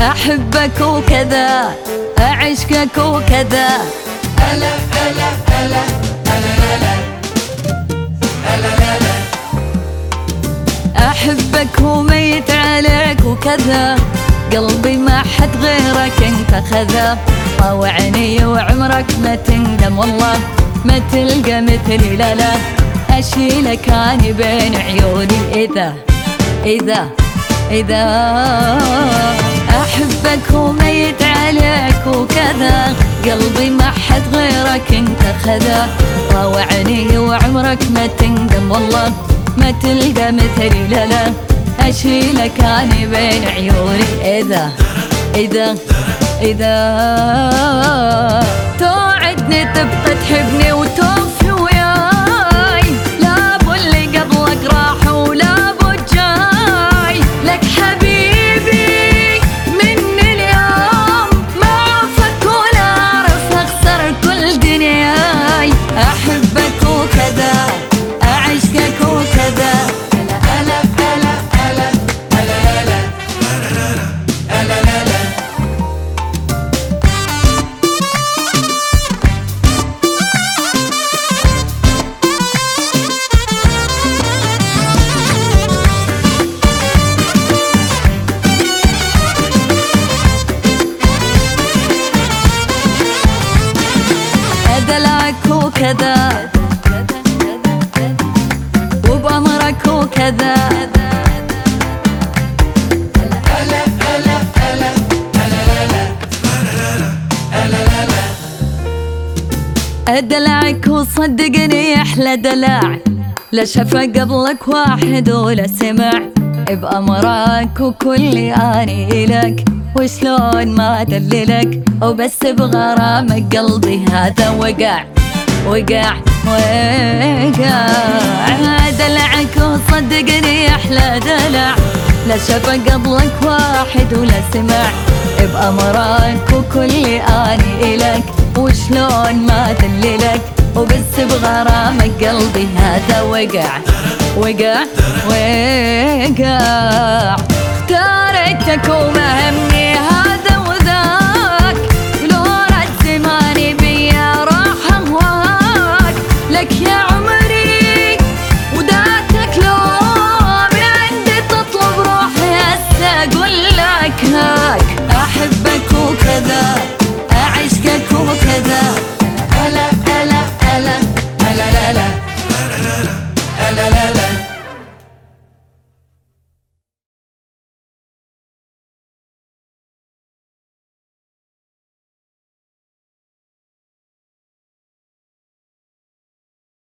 أحبك وكذا أعشقك وكذا. هلا هلا هلا هلا هلا هلا هلا أحبك وميت عليك وكذا قلبي ما حد غيرك أنت خذا. طاوعني وعمرك ما تندم والله ما تلقى مثلي لا لا. اشيلك اني بين عيوني إذا إذا إذا. احبك وميت عليك وكذا. قلبي ما حد غيرك انت خذا. طاوعني وعمرك ما تندم والله. ما تلقى مثلي لا لا. اشيلك اني بين عيوني. إذا إذا إذا توعدني تبقى تحبني وكذا وبامرك وكذا أدلعك وصدقني أحلى دلع. لا شفا قبلك واحد ولا سمع. بأمرك وكل أني لك. وشلون ما أدللك؟ وبس بغرامك قلبي هذا وقع. وقع وقع دلعك وصدقني أحلى دلع. لا شفا قبلك واحد ولا سمع. بأمرك وكل آني الك وشلون ما دللك. وبس بغرامك قلبي هذا وقع. وقع وقع. اختارتك وما همني أقول لك هاك أحبك وكذا